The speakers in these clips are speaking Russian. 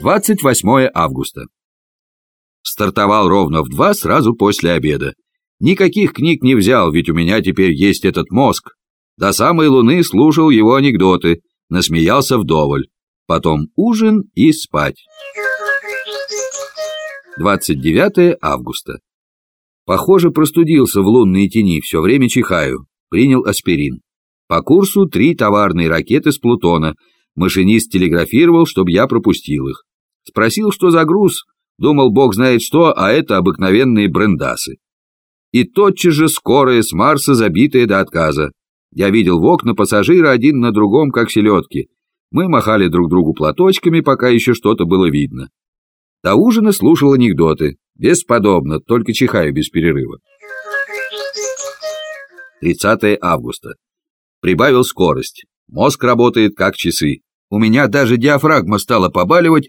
Двадцать восьмое августа. Стартовал ровно в два сразу после обеда. Никаких книг не взял, ведь у меня теперь есть этот мозг. До самой луны слушал его анекдоты, насмеялся вдоволь. Потом ужин и спать. 29 августа. Похоже, простудился в лунной тени, все время чихаю. Принял аспирин. По курсу три товарные ракеты с Плутона. Машинист телеграфировал, чтобы я пропустил их. Спросил, что за груз. Думал, бог знает что, а это обыкновенные брендасы. И тотчас же скорая с Марса, забитая до отказа. Я видел в окна пассажира один на другом, как селедки. Мы махали друг другу платочками, пока еще что-то было видно. До ужина слушал анекдоты. Бесподобно, только чихаю без перерыва. 30 августа. Прибавил скорость. Мозг работает как часы. У меня даже диафрагма стала побаливать,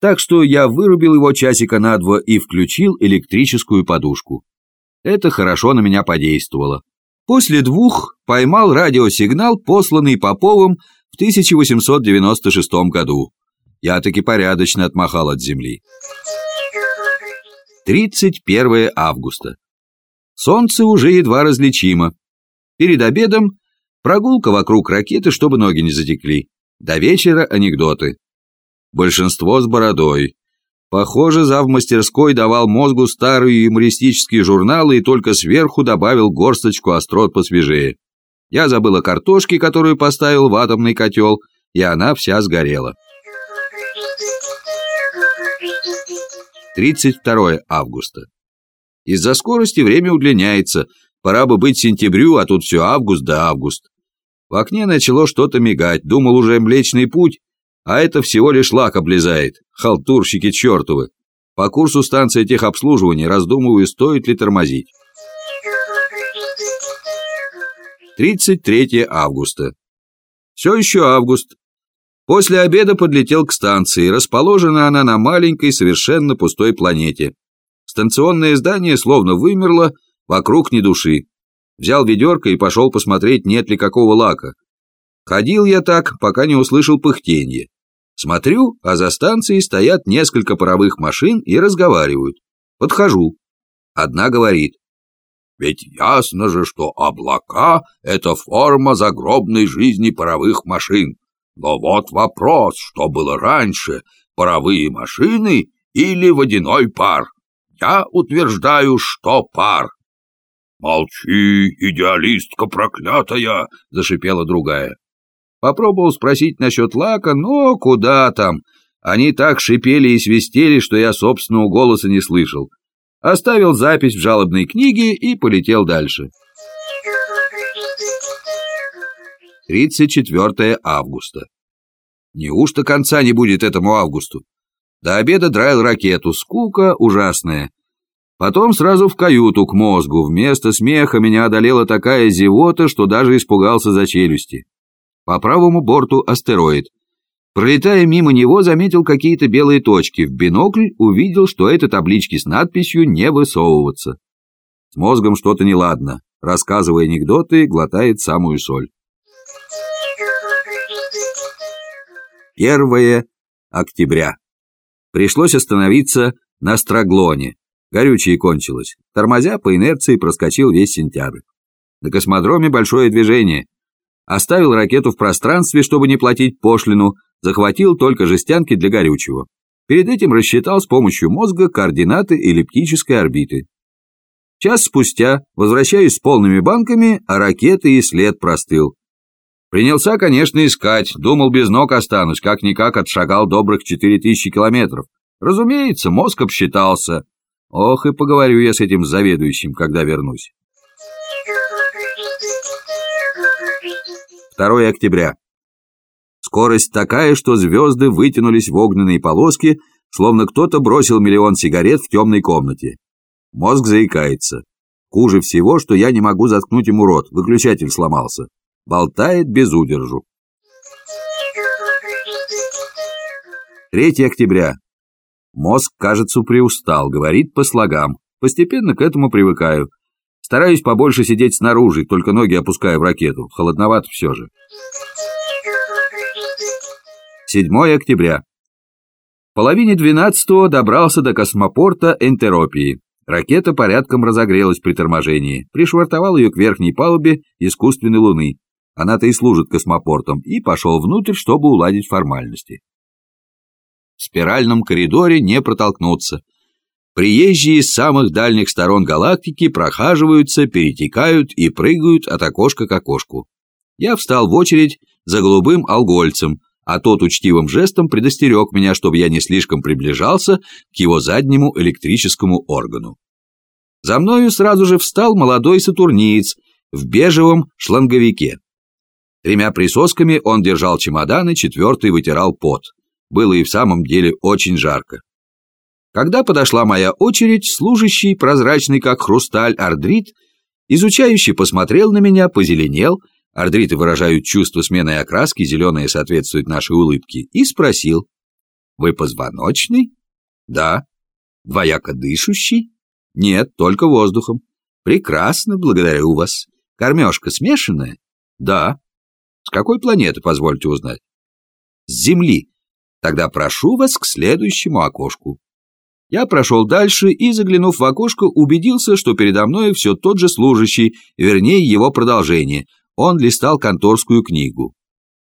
так что я вырубил его часика на два и включил электрическую подушку. Это хорошо на меня подействовало. После двух поймал радиосигнал, посланный Поповым в 1896 году. Я таки порядочно отмахал от земли. 31 августа. Солнце уже едва различимо. Перед обедом прогулка вокруг ракеты, чтобы ноги не затекли. До вечера анекдоты. Большинство с бородой. Похоже, зав мастерской давал мозгу старые юмористические журналы и только сверху добавил горсточку острот посвежее. Я забыл о картошке, которую поставил в атомный котел, и она вся сгорела. 32 августа. Из-за скорости время удлиняется. Пора бы быть сентябрю, а тут все август да август. В окне начало что-то мигать. Думал уже Млечный Путь, а это всего лишь лак облезает. Халтурщики чертовы. По курсу станции техобслуживания раздумываю, стоит ли тормозить. 33 августа. Все еще август. После обеда подлетел к станции. Расположена она на маленькой, совершенно пустой планете. Станционное здание словно вымерло, вокруг ни души. Взял ведерко и пошел посмотреть, нет ли какого лака. Ходил я так, пока не услышал пыхтенье. Смотрю, а за станцией стоят несколько паровых машин и разговаривают. Подхожу. Одна говорит. Ведь ясно же, что облака — это форма загробной жизни паровых машин. Но вот вопрос, что было раньше, паровые машины или водяной пар? Я утверждаю, что пар. «Молчи, идеалистка проклятая!» — зашипела другая. Попробовал спросить насчет лака, но куда там. Они так шипели и свистели, что я собственного голоса не слышал. Оставил запись в жалобной книге и полетел дальше. 34 августа. Неужто конца не будет этому августу? До обеда драил ракету, скука ужасная. Потом сразу в каюту к мозгу. Вместо смеха меня одолела такая зевота, что даже испугался за челюсти. По правому борту астероид. Пролетая мимо него, заметил какие-то белые точки. В бинокль увидел, что это таблички с надписью «Не высовываться». С мозгом что-то неладно. Рассказывая анекдоты, глотает самую соль. Первое октября. Пришлось остановиться на Страглоне. Горючее кончилось. Тормозя по инерции проскочил весь сентябрь. На космодроме большое движение. Оставил ракету в пространстве, чтобы не платить пошлину, захватил только жестянки для горючего. Перед этим рассчитал с помощью мозга координаты эллиптической орбиты. Час спустя возвращаюсь с полными банками, а ракеты и след простыл. Принялся, конечно, искать, думал, без ног останусь, как-никак отшагал добрых 4000 километров. Разумеется, мозг обсчитался. Ох, и поговорю я с этим заведующим, когда вернусь. 2 октября. Скорость такая, что звезды вытянулись в огненные полоски, словно кто-то бросил миллион сигарет в темной комнате. Мозг заикается. Хуже всего, что я не могу заткнуть ему рот, выключатель сломался. Болтает без удержу. 3 октября. Мозг, кажется, приустал, говорит по слогам. Постепенно к этому привыкаю. Стараюсь побольше сидеть снаружи, только ноги опускаю в ракету. Холодновато все же. 7 октября. В половине 12 добрался до космопорта Энтеропии. Ракета порядком разогрелась при торможении. Пришвартовал ее к верхней палубе искусственной луны. Она-то и служит космопортом. И пошел внутрь, чтобы уладить формальности. В спиральном коридоре не протолкнуться. Приезжие из самых дальних сторон галактики прохаживаются, перетекают и прыгают от окошка к окошку. Я встал в очередь за голубым алгольцем, а тот учтивым жестом предостерег меня, чтобы я не слишком приближался к его заднему электрическому органу. За мною сразу же встал молодой сатурниец в бежевом шланговике. Тремя присосками он держал чемоданы, четвертый вытирал пот. Было и в самом деле очень жарко. Когда подошла моя очередь, служащий, прозрачный как хрусталь, ардрит, изучающий посмотрел на меня, позеленел, ардриты выражают чувство смены окраски, зеленые соответствуют нашей улыбке, и спросил, «Вы позвоночный?» «Да». «Двояко дышущий?» «Нет, только воздухом». «Прекрасно, благодарю вас. Кормежка смешанная?» «Да». «С какой планеты, позвольте узнать?» «С Земли. Тогда прошу вас к следующему окошку». Я прошел дальше и, заглянув в окошко, убедился, что передо мной все тот же служащий, вернее, его продолжение. Он листал конторскую книгу.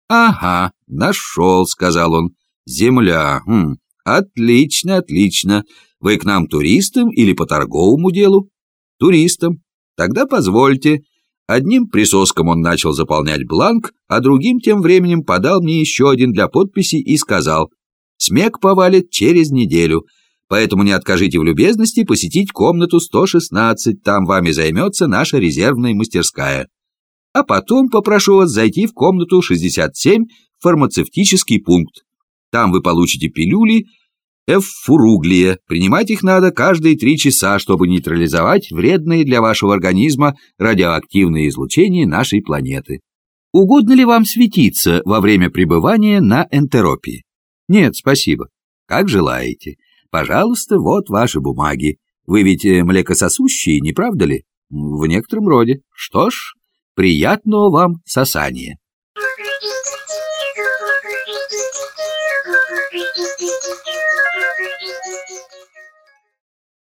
«Ага, нашел», — сказал он. «Земля. Хм, отлично, отлично. Вы к нам туристам или по торговому делу?» «Туристам. Тогда позвольте». Одним присоском он начал заполнять бланк, а другим тем временем подал мне еще один для подписи и сказал «Смех повалит через неделю» поэтому не откажите в любезности посетить комнату 116, там вами займется наша резервная мастерская. А потом попрошу вас зайти в комнату 67, фармацевтический пункт. Там вы получите пилюли эффуруглия. Принимать их надо каждые три часа, чтобы нейтрализовать вредные для вашего организма радиоактивные излучения нашей планеты. Угодно ли вам светиться во время пребывания на энтеропии? Нет, спасибо. Как желаете. Пожалуйста, вот ваши бумаги. Вы ведь э, млекососущие, не правда ли? В некотором роде. Что ж, приятного вам сосания.